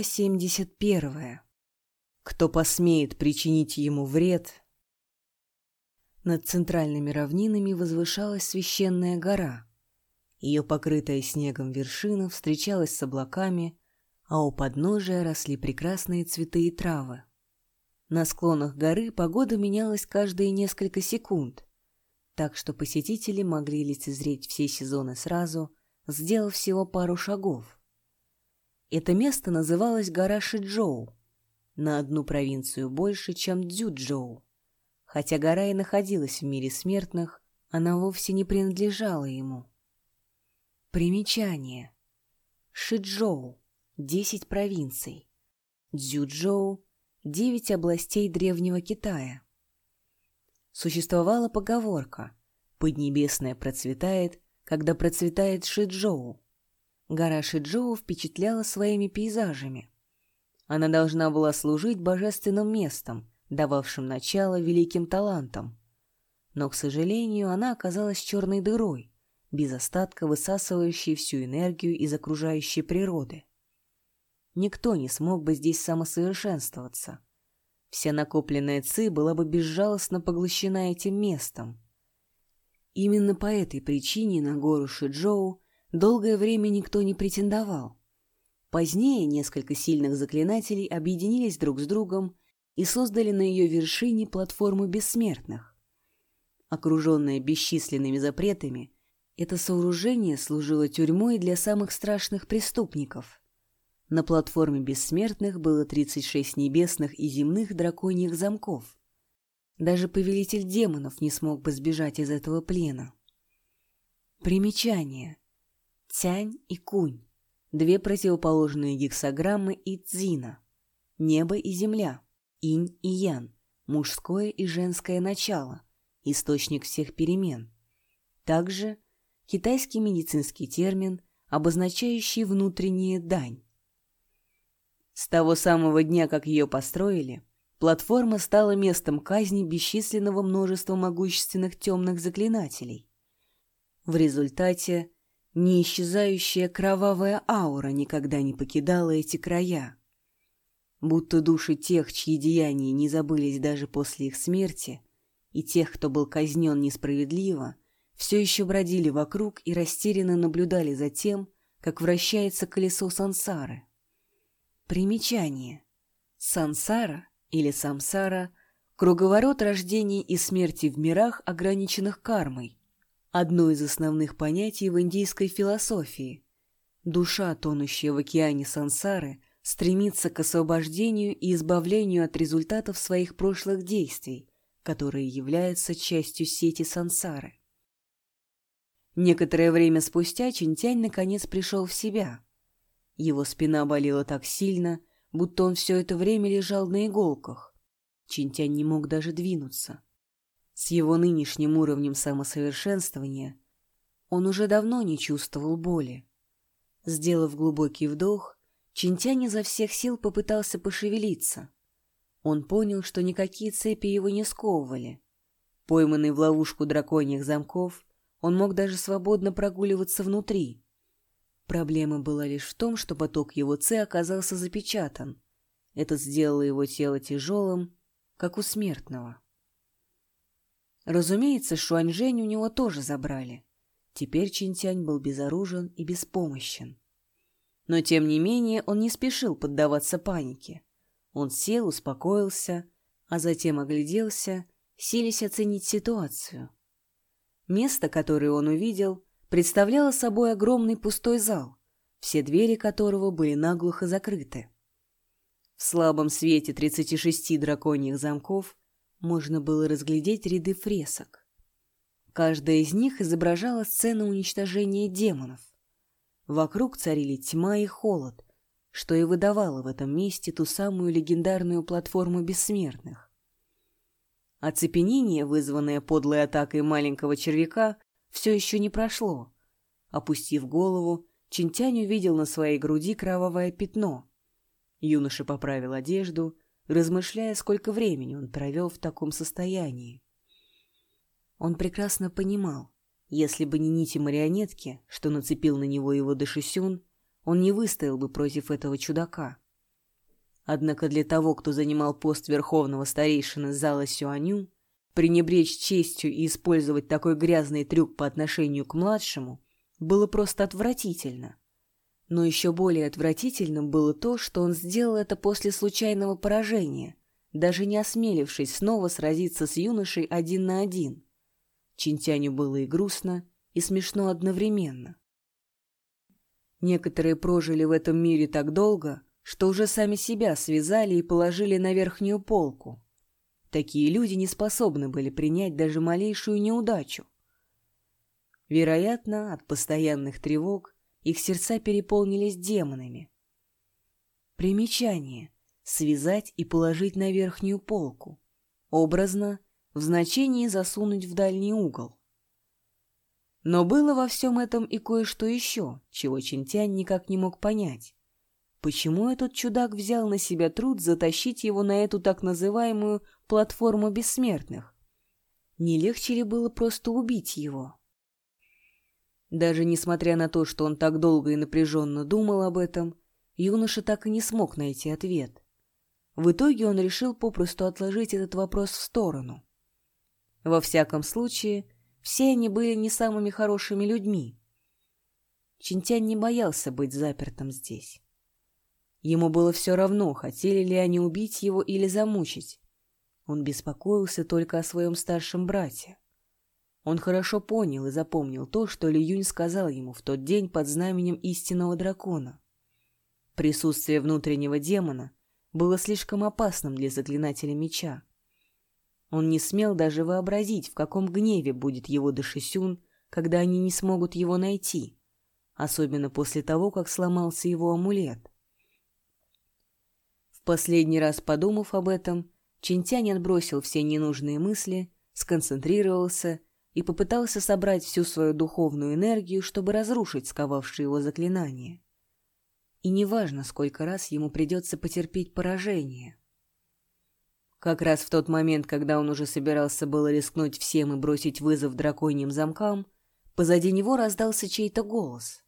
Глава 71. Кто посмеет причинить ему вред? Над центральными равнинами возвышалась священная гора. Ее покрытая снегом вершина встречалась с облаками, а у подножия росли прекрасные цветы и травы. На склонах горы погода менялась каждые несколько секунд, так что посетители могли лицезреть все сезоны сразу, сделав всего пару шагов. Это место называлось гора Шиджоу, на одну провинцию больше, чем Дзюджоу. Хотя гора и находилась в мире смертных, она вовсе не принадлежала ему. Примечание. Шиджоу – 10 провинций. Дзюджоу – 9 областей Древнего Китая. Существовала поговорка «Поднебесное процветает, когда процветает Шиджоу». Гора Шиджоу впечатляла своими пейзажами. Она должна была служить божественным местом, дававшим начало великим талантам. Но, к сожалению, она оказалась черной дырой, без остатка высасывающей всю энергию из окружающей природы. Никто не смог бы здесь самосовершенствоваться. Вся накопленная ци была бы безжалостно поглощена этим местом. Именно по этой причине на гору Шиджоу долгое время никто не претендовал. Позднее несколько сильных заклинателей объединились друг с другом и создали на ее вершине платформу бессмертных. Окруженное бесчисленными запретами, это сооружение служило тюрьмой для самых страшных преступников. На платформе бессмертных было 36 небесных и земных драконьих замков. Даже повелитель демонов не смог бы сбежать из этого плена. Примечание. Тянь и Кунь – две противоположные гексограммы и Цзина. Небо и земля, Инь и Ян, мужское и женское начало, источник всех перемен. Также китайский медицинский термин, обозначающий внутреннюю дань. С того самого дня, как ее построили, платформа стала местом казни бесчисленного множества могущественных темных заклинателей. В результате Неисчезающая кровавая аура никогда не покидала эти края. Будто души тех, чьи деяния не забылись даже после их смерти, и тех, кто был казнен несправедливо, все еще бродили вокруг и растерянно наблюдали за тем, как вращается колесо сансары. Примечание. Сансара или самсара – круговорот рождения и смерти в мирах, ограниченных кармой, одно из основных понятий в индийской философии. Душа, тонущая в океане сансары, стремится к освобождению и избавлению от результатов своих прошлых действий, которые являются частью сети сансары. Некоторое время спустя Чинтянь наконец пришел в себя. Его спина болела так сильно, будто он все это время лежал на иголках. Чинтянь не мог даже двинуться. С его нынешним уровнем самосовершенствования он уже давно не чувствовал боли. Сделав глубокий вдох, Чинтянь изо всех сил попытался пошевелиться. Он понял, что никакие цепи его не сковывали. Пойманный в ловушку драконьих замков, он мог даже свободно прогуливаться внутри. Проблема была лишь в том, что поток его ци оказался запечатан. Это сделало его тело тяжелым, как у смертного. Разумеется, Шуаньжэнь у него тоже забрали. Теперь Чинтянь был безоружен и беспомощен. Но, тем не менее, он не спешил поддаваться панике. Он сел, успокоился, а затем огляделся, силясь оценить ситуацию. Место, которое он увидел, представляло собой огромный пустой зал, все двери которого были наглухо закрыты. В слабом свете 36 драконьих замков можно было разглядеть ряды фресок. Каждая из них изображала сцену уничтожения демонов. Вокруг царили тьма и холод, что и выдавало в этом месте ту самую легендарную платформу бессмертных. Оцепенение, вызванное подлой атакой маленького червяка, все еще не прошло. Опустив голову, Чинтянь увидел на своей груди кровавое пятно. Юноша поправил одежду размышляя, сколько времени он провел в таком состоянии. Он прекрасно понимал, если бы не нити марионетки, что нацепил на него его Дашисюн, он не выстоял бы против этого чудака. Однако для того, кто занимал пост верховного старейшины зала Сюаню, пренебречь честью и использовать такой грязный трюк по отношению к младшему было просто отвратительно. Но еще более отвратительным было то, что он сделал это после случайного поражения, даже не осмелившись снова сразиться с юношей один на один. Чинтяню было и грустно, и смешно одновременно. Некоторые прожили в этом мире так долго, что уже сами себя связали и положили на верхнюю полку. Такие люди не способны были принять даже малейшую неудачу. Вероятно, от постоянных тревог их сердца переполнились демонами. Примечание. Связать и положить на верхнюю полку. Образно, в значении засунуть в дальний угол. Но было во всем этом и кое-что еще, чего Чинтянь никак не мог понять. Почему этот чудак взял на себя труд затащить его на эту так называемую платформу бессмертных? Не легче ли было просто убить его? Даже несмотря на то, что он так долго и напряженно думал об этом, юноша так и не смог найти ответ. В итоге он решил попросту отложить этот вопрос в сторону. Во всяком случае, все они были не самыми хорошими людьми. Чинтянь не боялся быть запертым здесь. Ему было все равно, хотели ли они убить его или замучить. Он беспокоился только о своем старшем брате. Он хорошо понял и запомнил то, что Ли Юнь сказал ему в тот день под знаменем истинного дракона. Присутствие внутреннего демона было слишком опасным для заклинателя меча. Он не смел даже вообразить, в каком гневе будет его Дашисюн, когда они не смогут его найти, особенно после того, как сломался его амулет. В последний раз подумав об этом, Чинтянь отбросил все ненужные мысли, сконцентрировался и попытался собрать всю свою духовную энергию, чтобы разрушить сковавшие его заклинание. И неважно, сколько раз ему придется потерпеть поражение. Как раз в тот момент, когда он уже собирался было рискнуть всем и бросить вызов драконьим замкам, позади него раздался чей-то голос.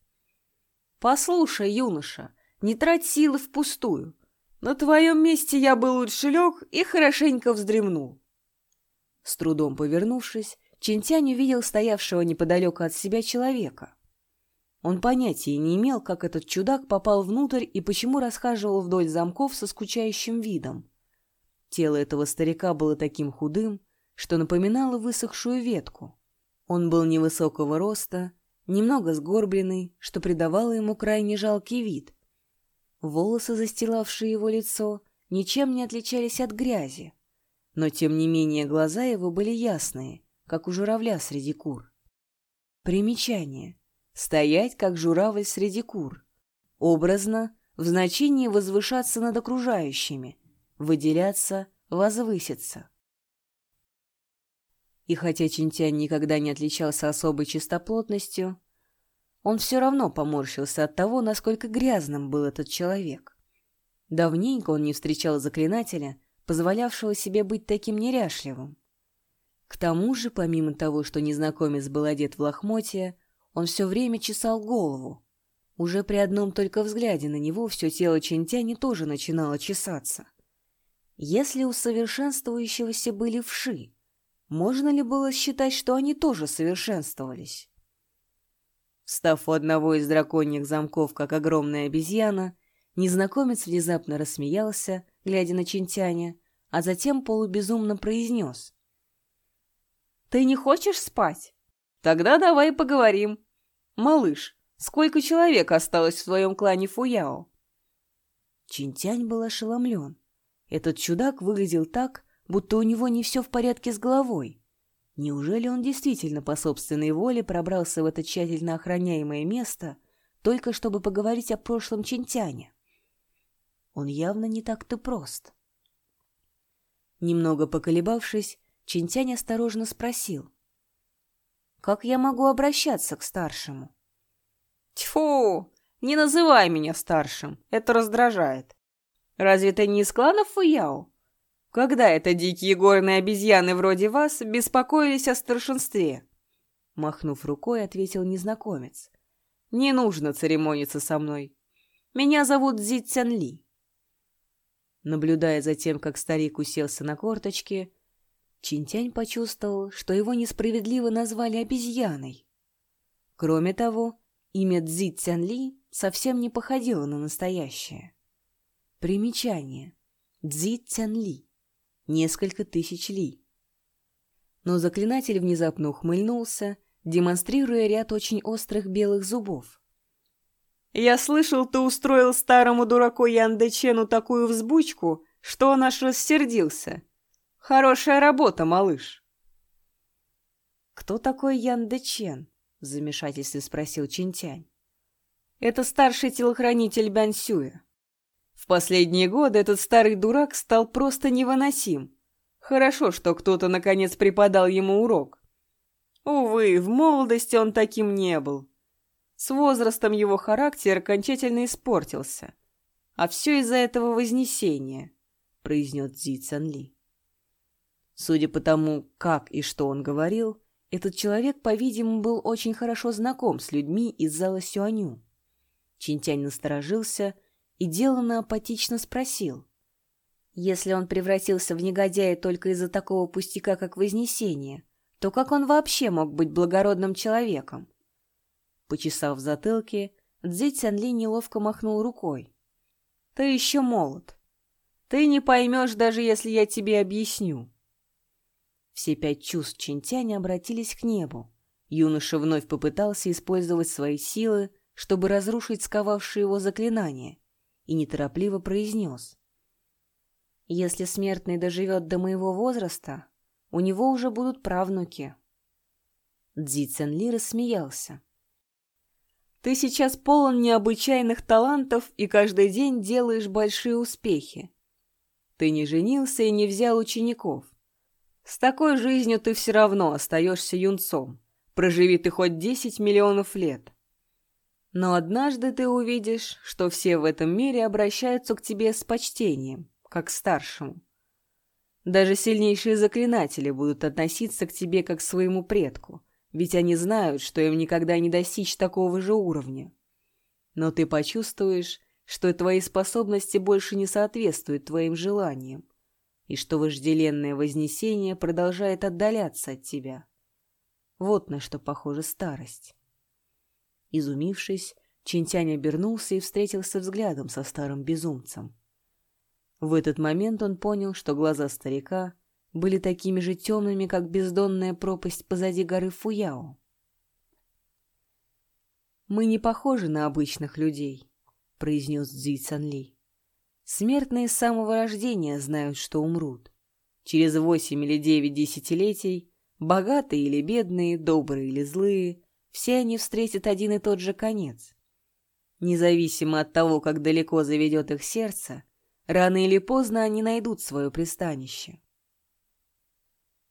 «Послушай, юноша, не трать силы впустую. На твоем месте я бы лучше лег и хорошенько вздремнул». С трудом повернувшись, Чинтянь увидел стоявшего неподалеку от себя человека. Он понятия не имел, как этот чудак попал внутрь и почему расхаживал вдоль замков со скучающим видом. Тело этого старика было таким худым, что напоминало высохшую ветку. Он был невысокого роста, немного сгорбленный, что придавало ему крайне жалкий вид. Волосы, застилавшие его лицо, ничем не отличались от грязи, но тем не менее глаза его были ясные, как у журавля среди кур. Примечание. Стоять, как журавль среди кур. Образно, в значении возвышаться над окружающими – выделяться, возвыситься. И хотя Чинтянь никогда не отличался особой чистоплотностью, он все равно поморщился от того, насколько грязным был этот человек. Давненько он не встречал заклинателя, позволявшего себе быть таким неряшливым. К тому же, помимо того, что незнакомец был одет в лохмотья, он все время чесал голову. Уже при одном только взгляде на него все тело Чинтяни тоже начинало чесаться. Если у совершенствующегося были вши, можно ли было считать, что они тоже совершенствовались? Став у одного из драконьих замков, как огромная обезьяна, незнакомец внезапно рассмеялся, глядя на Чинтяня, а затем полубезумно произнес. «Ты не хочешь спать? Тогда давай поговорим. Малыш, сколько человек осталось в твоем клане Фуяо?» Чинтянь был ошеломлен. Этот чудак выглядел так, будто у него не все в порядке с головой. Неужели он действительно по собственной воле пробрался в это тщательно охраняемое место, только чтобы поговорить о прошлом Чинтяне? Он явно не так-то прост. Немного поколебавшись, Чинтянь осторожно спросил. «Как я могу обращаться к старшему?» «Тьфу! Не называй меня старшим, это раздражает. Разве ты не из клана Фуяо? Когда это дикие горные обезьяны вроде вас беспокоились о старшинстве?» Махнув рукой, ответил незнакомец. «Не нужно церемониться со мной. Меня зовут Зи Цян Ли». Наблюдая за тем, как старик уселся на корточки, Чинтянь почувствовал, что его несправедливо назвали обезьяной. Кроме того, имя Цзи Цянли совсем не походило на настоящее. Примечание. Цзи Цянли. Несколько тысяч ли. Но заклинатель внезапно ухмыльнулся, демонстрируя ряд очень острых белых зубов. «Я слышал, ты устроил старому дураку Яндечену такую взбучку, что он аж рассердился. Хорошая работа, малыш!» «Кто такой Яндечен?» — в замешательстве спросил Чинтянь. «Это старший телохранитель Бянсюя. В последние годы этот старый дурак стал просто невыносим. Хорошо, что кто-то наконец преподал ему урок. Увы, в молодости он таким не был. С возрастом его характер окончательно испортился. А все из-за этого вознесения, произнес Цзи Цанли. Судя по тому, как и что он говорил, этот человек, по-видимому, был очень хорошо знаком с людьми из зала Сюаню. Чинтянь насторожился и деланно апатично спросил. Если он превратился в негодяя только из-за такого пустяка, как Вознесение, то как он вообще мог быть благородным человеком? Почесав в затылке, Цзи Цянли неловко махнул рукой. «Ты еще молод. Ты не поймешь, даже если я тебе объясню». Все пять чувств Чинтяня обратились к небу. Юноша вновь попытался использовать свои силы, чтобы разрушить сковавшие его заклинания, и неторопливо произнес. «Если смертный доживет до моего возраста, у него уже будут правнуки». Цзи Ценли рассмеялся. «Ты сейчас полон необычайных талантов и каждый день делаешь большие успехи. Ты не женился и не взял учеников. С такой жизнью ты все равно остаешься юнцом. Проживи ты хоть десять миллионов лет. Но однажды ты увидишь, что все в этом мире обращаются к тебе с почтением, как к старшему. Даже сильнейшие заклинатели будут относиться к тебе как к своему предку, ведь они знают, что им никогда не достичь такого же уровня. Но ты почувствуешь, что твои способности больше не соответствуют твоим желаниям, и что вожделенное вознесение продолжает отдаляться от тебя. Вот на что похожа старость. Изумившись, Чинтянь обернулся и встретился взглядом со старым безумцем. В этот момент он понял, что глаза старика были такими же темными, как бездонная пропасть позади горы Фуяо. «Мы не похожи на обычных людей», — произнес Цзи Цанли. «Смертные с самого рождения знают, что умрут. Через восемь или девять десятилетий, богатые или бедные, добрые или злые, все они встретят один и тот же конец. Независимо от того, как далеко заведет их сердце, рано или поздно они найдут свое пристанище.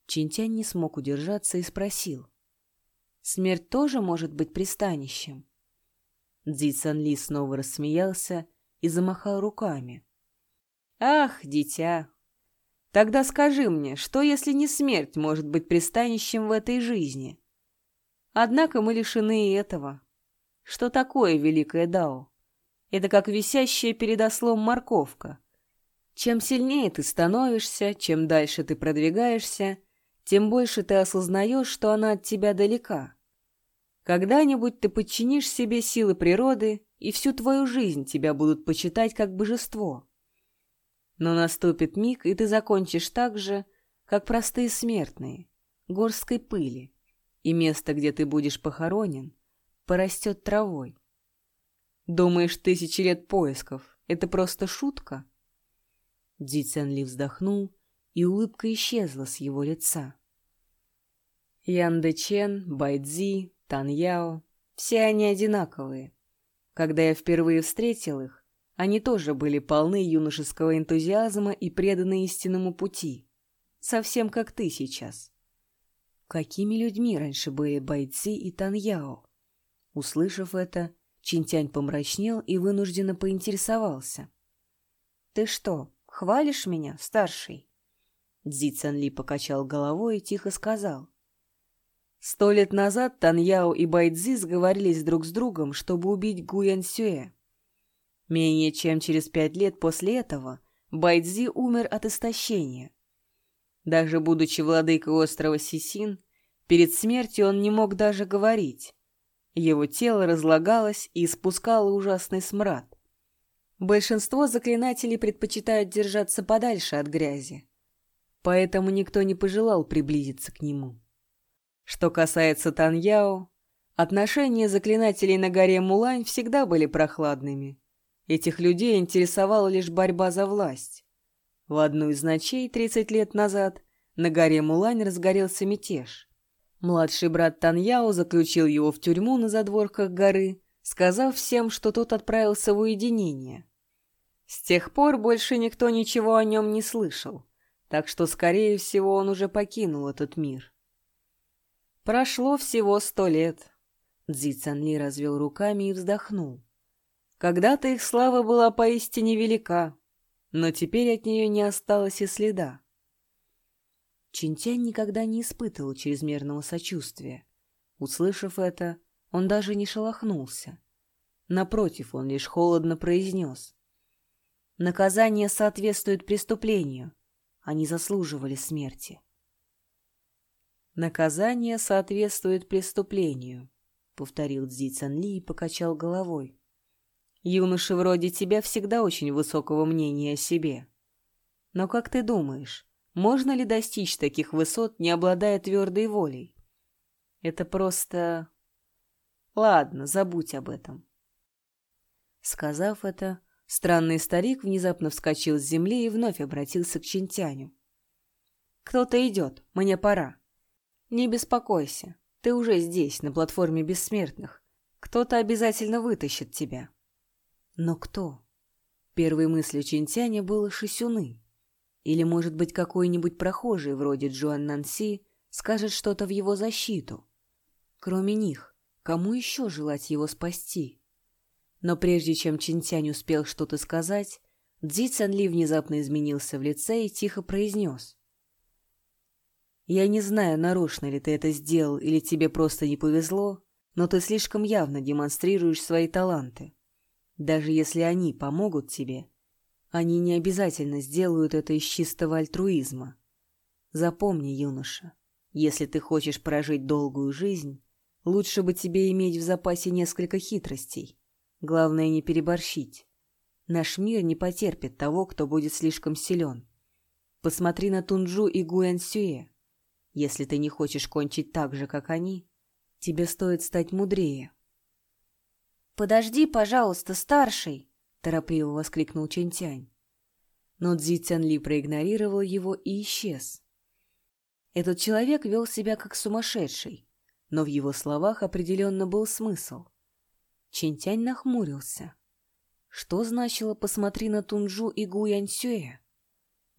Чинтянь не смог удержаться и спросил. «Смерть тоже может быть пристанищем?» Цзи Ли снова рассмеялся и замахал руками. «Ах, дитя! Тогда скажи мне, что если не смерть может быть пристанищем в этой жизни?» Однако мы лишены и этого. Что такое великое Дао? Это как висящая перед ослом морковка. Чем сильнее ты становишься, чем дальше ты продвигаешься, тем больше ты осознаешь, что она от тебя далека. Когда-нибудь ты подчинишь себе силы природы, и всю твою жизнь тебя будут почитать как божество. Но наступит миг, и ты закончишь так же, как простые смертные, горской пыли, и место, где ты будешь похоронен, порастет травой. Думаешь, тысячи лет поисков — это просто шутка? Ди Ценли вздохнул, и улыбка исчезла с его лица. Ян Дэчен, Байдзи, Тан Яо — все они одинаковые. Когда я впервые встретил их, они тоже были полны юношеского энтузиазма и преданы истинному пути, совсем как ты сейчас. Какими людьми раньше были бойцы и Таньяо? Услышав это, Чинтянь помрачнел и вынужденно поинтересовался. «Ты что, хвалишь меня, старший?» Цзи Цанли покачал головой и тихо сказал. «Сто лет назад Таньяо и Байдзи сговорились друг с другом, чтобы убить Гуян Сюэ. Менее чем через пять лет после этого Байдзи умер от истощения. Даже будучи владыкой острова Сисин, перед смертью он не мог даже говорить. Его тело разлагалось и испускало ужасный смрад. Большинство заклинателей предпочитают держаться подальше от грязи, поэтому никто не пожелал приблизиться к нему. Что касается Таньяо, отношения заклинателей на горе Мулань всегда были прохладными. Этих людей интересовала лишь борьба за власть. В одну из ночей 30 лет назад на горе Мулань разгорелся мятеж. Младший брат Таньяо заключил его в тюрьму на задворках горы, сказав всем, что тот отправился в уединение. С тех пор больше никто ничего о нем не слышал, так что, скорее всего, он уже покинул этот мир. Прошло всего сто лет. Цзи Цанли развел руками и вздохнул. Когда-то их слава была поистине велика, но теперь от нее не осталось и следа. Чинтянь никогда не испытывал чрезмерного сочувствия. Услышав это, он даже не шелохнулся. Напротив, он лишь холодно произнес. Наказание соответствует преступлению. Они заслуживали смерти. Наказание соответствует преступлению, повторил Цзи Цанли и покачал головой. Юноши вроде тебя всегда очень высокого мнения о себе. Но как ты думаешь, можно ли достичь таких высот, не обладая твердой волей? Это просто... Ладно, забудь об этом. Сказав это, Странный старик внезапно вскочил с земли и вновь обратился к Чинтяню. «Кто-то идет, мне пора. Не беспокойся, ты уже здесь, на платформе бессмертных. Кто-то обязательно вытащит тебя». Но кто? Первой мыслью Чинтяня было Шисюны. Или, может быть, какой-нибудь прохожий вроде Джоан Нанси скажет что-то в его защиту. Кроме них, кому еще желать его спасти? Но прежде чем Чинтянь успел что-то сказать, Дзи Цянли внезапно изменился в лице и тихо произнес. «Я не знаю, нарочно ли ты это сделал или тебе просто не повезло, но ты слишком явно демонстрируешь свои таланты. Даже если они помогут тебе, они не обязательно сделают это из чистого альтруизма. Запомни, юноша, если ты хочешь прожить долгую жизнь, лучше бы тебе иметь в запасе несколько хитростей. Главное не переборщить. Наш мир не потерпит того, кто будет слишком силен. Посмотри на Тунджу и Гуэнсюэ. Если ты не хочешь кончить так же, как они, тебе стоит стать мудрее. «Подожди, пожалуйста, старший!» — торопливо воскликнул Чентянь. Но Цзи Цянли проигнорировал его и исчез. Этот человек вел себя как сумасшедший, но в его словах определенно был смысл. Чинтянь нахмурился. Что значило «посмотри на Тунжу и Гуяньсюэ»?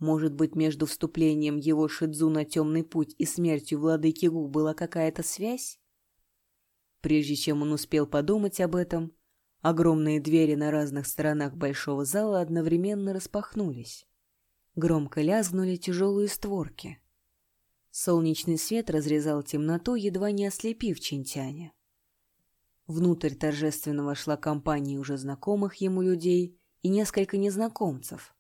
Может быть, между вступлением его Шидзу на темный путь и смертью владыки Гу была какая-то связь? Прежде чем он успел подумать об этом, огромные двери на разных сторонах большого зала одновременно распахнулись. Громко лязгнули тяжелые створки. Солнечный свет разрезал темноту, едва не ослепив Чинтяня. Внутрь торжественно вошла компания уже знакомых ему людей и несколько незнакомцев.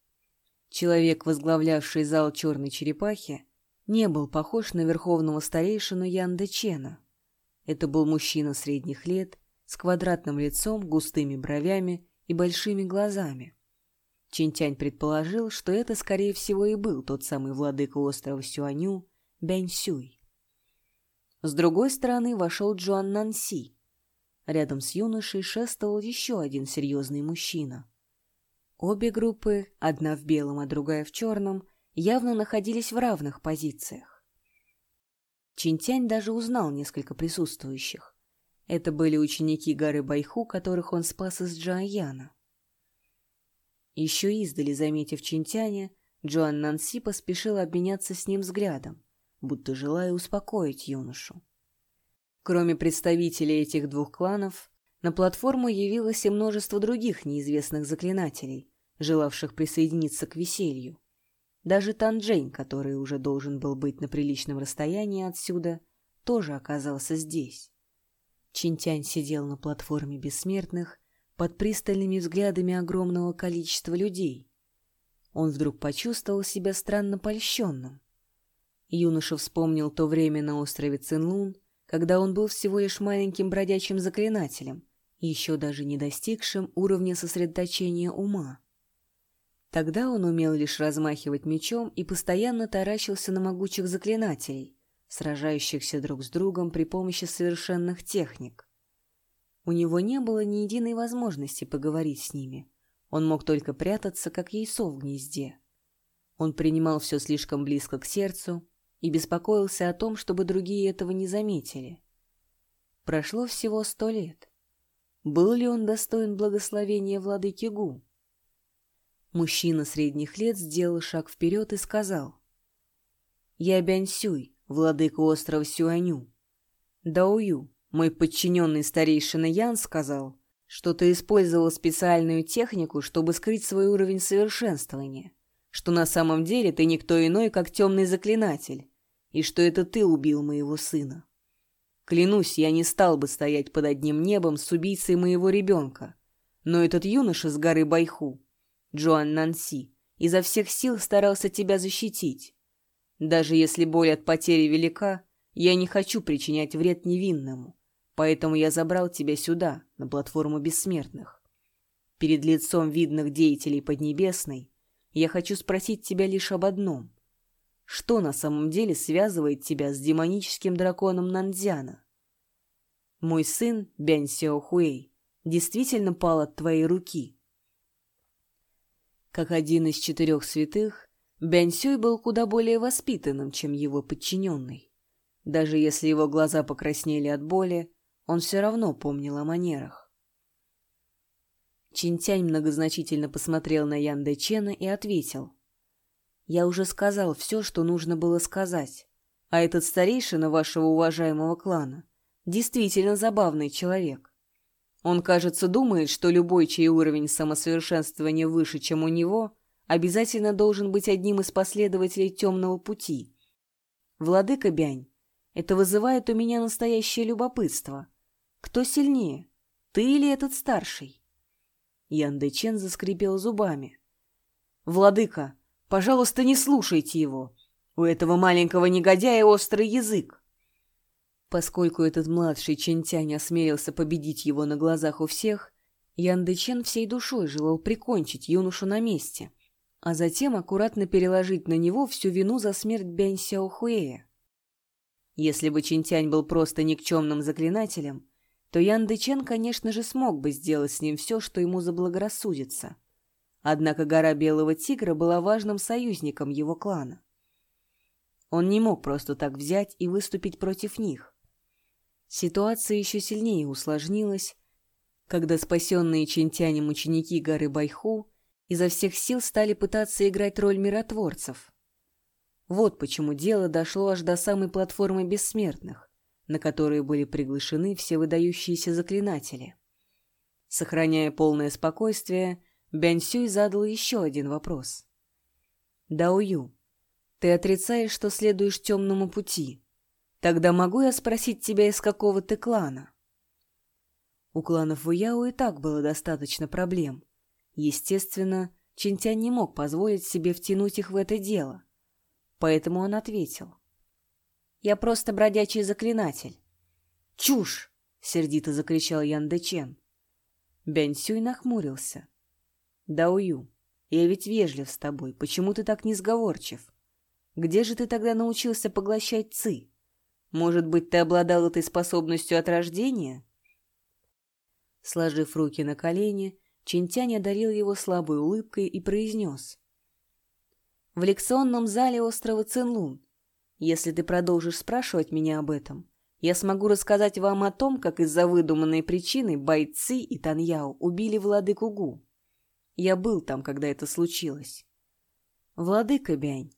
Человек, возглавлявший зал черной черепахи, не был похож на верховного старейшину Янда Чена. Это был мужчина средних лет, с квадратным лицом, густыми бровями и большими глазами. Чинтянь предположил, что это, скорее всего, и был тот самый владыка острова Сюаню, Бянь Сюй. С другой стороны вошел Джуан Нанси, Рядом с юношей шествовал еще один серьезный мужчина. Обе группы, одна в белом, а другая в черном, явно находились в равных позициях. Чинтянь даже узнал несколько присутствующих. Это были ученики горы Байху, которых он спас из Джаяна. Еще издали, заметив Чинтяня, Джоан Нанси поспешил обменяться с ним взглядом, будто желая успокоить юношу. Кроме представителей этих двух кланов, на платформу явилось и множество других неизвестных заклинателей, желавших присоединиться к веселью. Даже Танджень, который уже должен был быть на приличном расстоянии отсюда, тоже оказался здесь. Чинтянь сидел на платформе бессмертных, под пристальными взглядами огромного количества людей. Он вдруг почувствовал себя странно польщенным. Юноша вспомнил то время на острове Цинлун, когда он был всего лишь маленьким бродячим заклинателем, еще даже не достигшим уровня сосредоточения ума. Тогда он умел лишь размахивать мечом и постоянно таращился на могучих заклинателей, сражающихся друг с другом при помощи совершенных техник. У него не было ни единой возможности поговорить с ними. Он мог только прятаться, как яйцо в гнезде. Он принимал все слишком близко к сердцу и беспокоился о том, чтобы другие этого не заметили. Прошло всего сто лет. Был ли он достоин благословения владыки Гу? Мужчина средних лет сделал шаг вперед и сказал. «Я Бянсюй, владыка острова Сюаню. Даую, мой подчиненный старейшина Ян сказал, что ты использовал специальную технику, чтобы скрыть свой уровень совершенствования, что на самом деле ты никто иной, как темный заклинатель, и что это ты убил моего сына. Клянусь, я не стал бы стоять под одним небом с убийцей моего ребенка, но этот юноша с горы Байху Джоан Нанси, изо всех сил старался тебя защитить. Даже если боль от потери велика, я не хочу причинять вред невинному, поэтому я забрал тебя сюда, на платформу бессмертных. Перед лицом видных деятелей Поднебесной я хочу спросить тебя лишь об одном. Что на самом деле связывает тебя с демоническим драконом Нандзяна? Мой сын, Бянь Сяо Хуэй, действительно пал от твоей руки. Как один из четырех святых, Бянсюй был куда более воспитанным, чем его подчиненный. Даже если его глаза покраснели от боли, он все равно помнил о манерах. Чинтянь многозначительно посмотрел на Ян Дэ Чена и ответил. «Я уже сказал все, что нужно было сказать, а этот старейшина вашего уважаемого клана действительно забавный человек. Он, кажется, думает, что любой, чей уровень самосовершенствования выше, чем у него, обязательно должен быть одним из последователей темного пути. Владыка Бянь, это вызывает у меня настоящее любопытство. Кто сильнее, ты или этот старший? Ян Дэчен заскрипел зубами. «Владыка, пожалуйста, не слушайте его. У этого маленького негодяя острый язык. Поскольку этот младший Чентянь осмелился победить его на глазах у всех, Ян Дэчен всей душой желал прикончить юношу на месте, а затем аккуратно переложить на него всю вину за смерть Бянь Сяохуэя. Если бы Чинтянь был просто никчемным заклинателем, то Ян Дэчен, конечно же, смог бы сделать с ним все, что ему заблагорассудится. Однако гора Белого Тигра была важным союзником его клана. Он не мог просто так взять и выступить против них. Ситуация еще сильнее усложнилась, когда спасенные Чинтянем ученики горы Байху изо всех сил стали пытаться играть роль миротворцев. Вот почему дело дошло аж до самой платформы бессмертных, на которой были приглашены все выдающиеся заклинатели. Сохраняя полное спокойствие, Бянсюй задал еще один вопрос. «Даую, ты отрицаешь, что следуешь темному пути?» Тогда могу я спросить тебя, из какого ты клана? У кланов Вуяо и так было достаточно проблем. Естественно, Чинтянь не мог позволить себе втянуть их в это дело. Поэтому он ответил. «Я просто бродячий заклинатель». «Чушь!» — сердито закричал Ян Дэчен. Бянь Сюй нахмурился. «Даую, я ведь вежлив с тобой. Почему ты так несговорчив? Где же ты тогда научился поглощать ци?» Может быть, ты обладал этой способностью от рождения?» Сложив руки на колени, Чинтянь одарил его слабой улыбкой и произнес. «В лекционном зале острова Цинлун. Если ты продолжишь спрашивать меня об этом, я смогу рассказать вам о том, как из-за выдуманной причины бойцы и Таньяо убили владыку Гу. Я был там, когда это случилось. Владыка Бянь,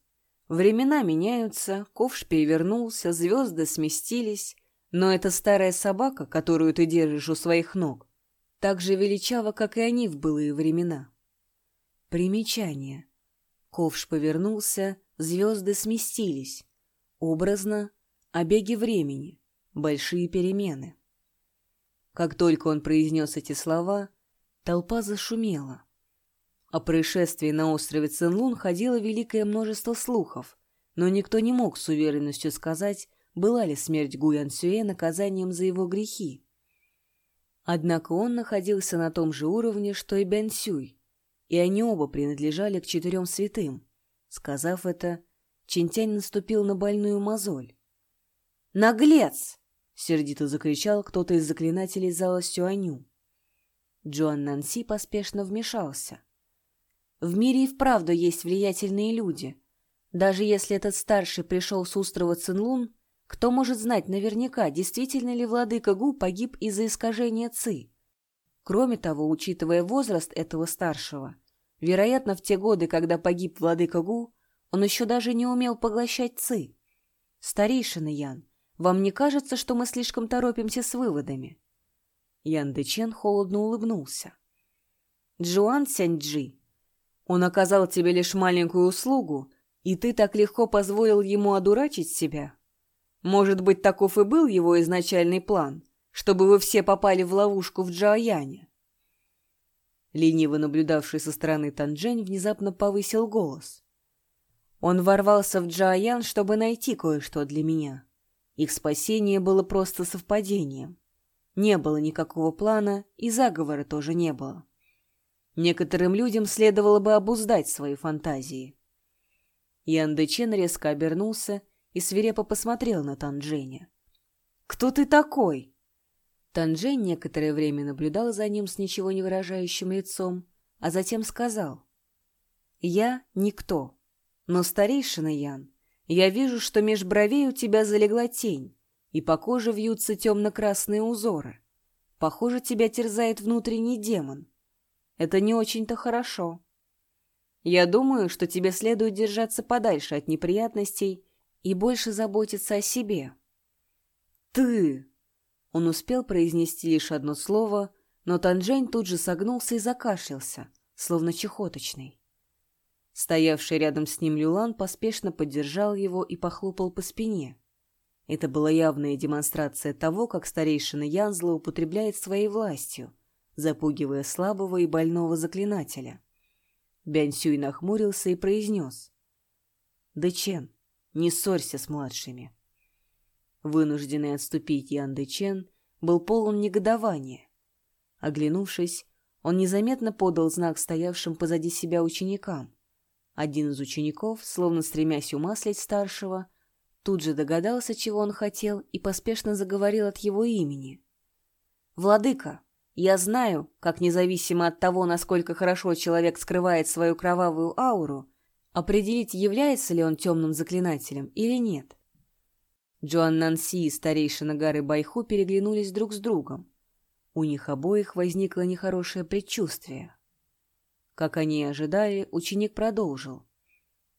Времена меняются, ковш перевернулся, звезды сместились, но эта старая собака, которую ты держишь у своих ног, так же величава, как и они в былые времена. Примечание. Ковш повернулся, звезды сместились. Образно — обеги времени, большие перемены. Как только он произнес эти слова, Толпа зашумела. О происшествии на острове Цинлун ходило великое множество слухов, но никто не мог с уверенностью сказать, была ли смерть Гуян Сюэ наказанием за его грехи. Однако он находился на том же уровне, что и Бен Сюй, и они оба принадлежали к четырем святым. Сказав это, Чинтянь наступил на больную мозоль. «Наглец!» — сердито закричал кто-то из заклинателей зала Сюаню. Джоан Нанси поспешно вмешался. «В мире и вправду есть влиятельные люди. Даже если этот старший пришел с острова Цинлун, кто может знать наверняка, действительно ли владыка Гу погиб из-за искажения Ци? Кроме того, учитывая возраст этого старшего, вероятно, в те годы, когда погиб владыка Гу, он еще даже не умел поглощать Ци. Старейшина Ян, вам не кажется, что мы слишком торопимся с выводами? Ян Дэчен холодно улыбнулся. Джуан Сяньджи, он оказал тебе лишь маленькую услугу, и ты так легко позволил ему одурачить себя? Может быть, таков и был его изначальный план, чтобы вы все попали в ловушку в Джоаяне? Лениво наблюдавший со стороны Танжень внезапно повысил голос. Он ворвался в Джоаян, чтобы найти кое-что для меня. Их спасение было просто совпадением. Не было никакого плана, и заговора тоже не было. Некоторым людям следовало бы обуздать свои фантазии. Ян Дэчен резко обернулся и свирепо посмотрел на Танженя. «Кто ты такой?» Танжень некоторое время наблюдал за ним с ничего не выражающим лицом, а затем сказал. «Я никто. Но, старейшина Ян, я вижу, что меж бровей у тебя залегла тень, и по коже вьются темно-красные узоры. Похоже, тебя терзает внутренний демон. Это не очень-то хорошо. Я думаю, что тебе следует держаться подальше от неприятностей и больше заботиться о себе. «Ты!» Он успел произнести лишь одно слово, но Танжень тут же согнулся и закашлялся, словно чехоточный. Стоявший рядом с ним Люлан поспешно поддержал его и похлопал по спине. Это была явная демонстрация того, как старейшина Ян злоупотребляет своей властью, запугивая слабого и больного заклинателя. Бянь Сюй нахмурился и произнес. «Дэчен, не ссорься с младшими. Вынужденный отступить Ян Дэчен был полон негодования. Оглянувшись, он незаметно подал знак стоявшим позади себя ученикам. Один из учеников, словно стремясь умаслить старшего, тут же догадался, чего он хотел, и поспешно заговорил от его имени. «Владыка, я знаю, как независимо от того, насколько хорошо человек скрывает свою кровавую ауру, Определить, является ли он темным заклинателем или нет. Джоан Нанси и старейшина Гары Байху переглянулись друг с другом. У них обоих возникло нехорошее предчувствие. Как они и ожидали, ученик продолжил.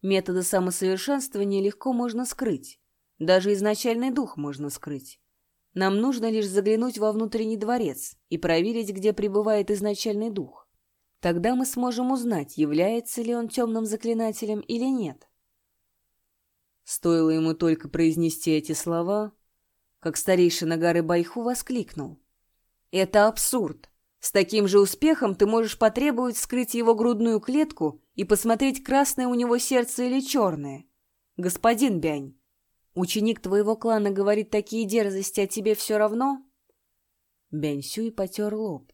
Методы самосовершенствования легко можно скрыть. Даже изначальный дух можно скрыть. Нам нужно лишь заглянуть во внутренний дворец и проверить, где пребывает изначальный дух. Тогда мы сможем узнать, является ли он темным заклинателем или нет. Стоило ему только произнести эти слова, как старейшина горы Байху воскликнул. «Это абсурд! С таким же успехом ты можешь потребовать вскрыть его грудную клетку и посмотреть, красное у него сердце или черное. Господин Бянь, ученик твоего клана говорит такие дерзости, а тебе все равно?» Бянь Сюй потер лоб.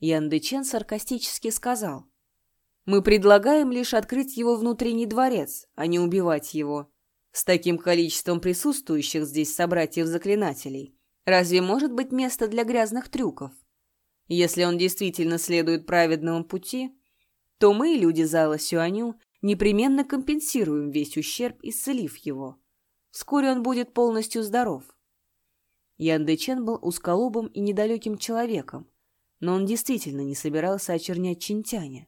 Ян Дэчен саркастически сказал. «Мы предлагаем лишь открыть его внутренний дворец, а не убивать его. С таким количеством присутствующих здесь собратьев-заклинателей разве может быть место для грязных трюков? Если он действительно следует праведному пути, то мы, люди зала Сюаню, непременно компенсируем весь ущерб, исцелив его. Вскоре он будет полностью здоров». Ян Дэчен был узколобым и недалеким человеком, но он действительно не собирался очернять Чинтяня.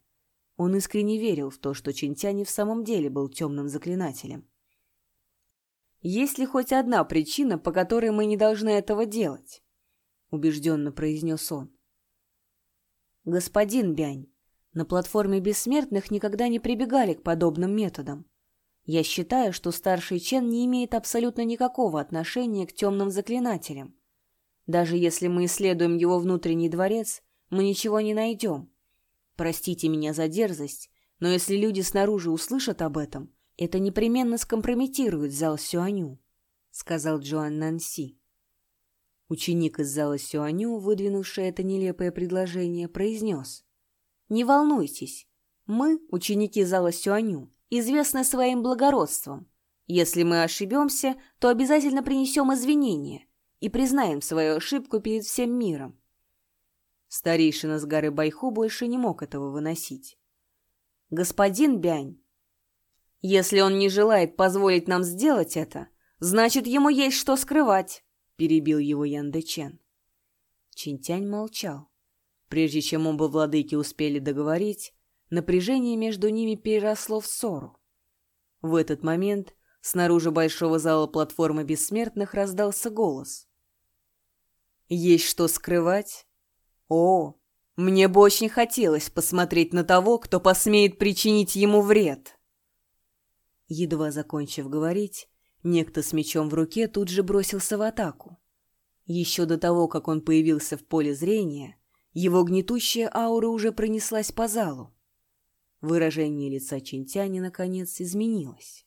Он искренне верил в то, что Чинтянь в самом деле был темным заклинателем. «Есть ли хоть одна причина, по которой мы не должны этого делать?» — убежденно произнес он. «Господин Бянь, на платформе бессмертных никогда не прибегали к подобным методам. Я считаю, что старший Чен не имеет абсолютно никакого отношения к темным заклинателям. Даже если мы исследуем его внутренний дворец, мы ничего не найдем. Простите меня за дерзость, но если люди снаружи услышат об этом, это непременно скомпрометирует зал Сюаню», — сказал Джоан Нанси. Ученик из зала Сюаню, выдвинувший это нелепое предложение, произнес. «Не волнуйтесь, мы, ученики зала Сюаню, известны своим благородством. Если мы ошибемся, то обязательно принесем извинения и признаем свою ошибку перед всем миром. Старейшина с горы Байху больше не мог этого выносить. «Господин Бянь, если он не желает позволить нам сделать это, значит, ему есть что скрывать», — перебил его Ян Дэчен. Чинтянь молчал. Прежде чем оба владыки успели договорить, напряжение между ними переросло в ссору. В этот момент снаружи большого зала платформы бессмертных раздался голос. «Есть что скрывать?» О, мне бы очень хотелось посмотреть на того, кто посмеет причинить ему вред. Едва закончив говорить, некто с мечом в руке тут же бросился в атаку. Еще до того, как он появился в поле зрения, его гнетущая аура уже пронеслась по залу. Выражение лица Чинтяни, наконец, изменилось.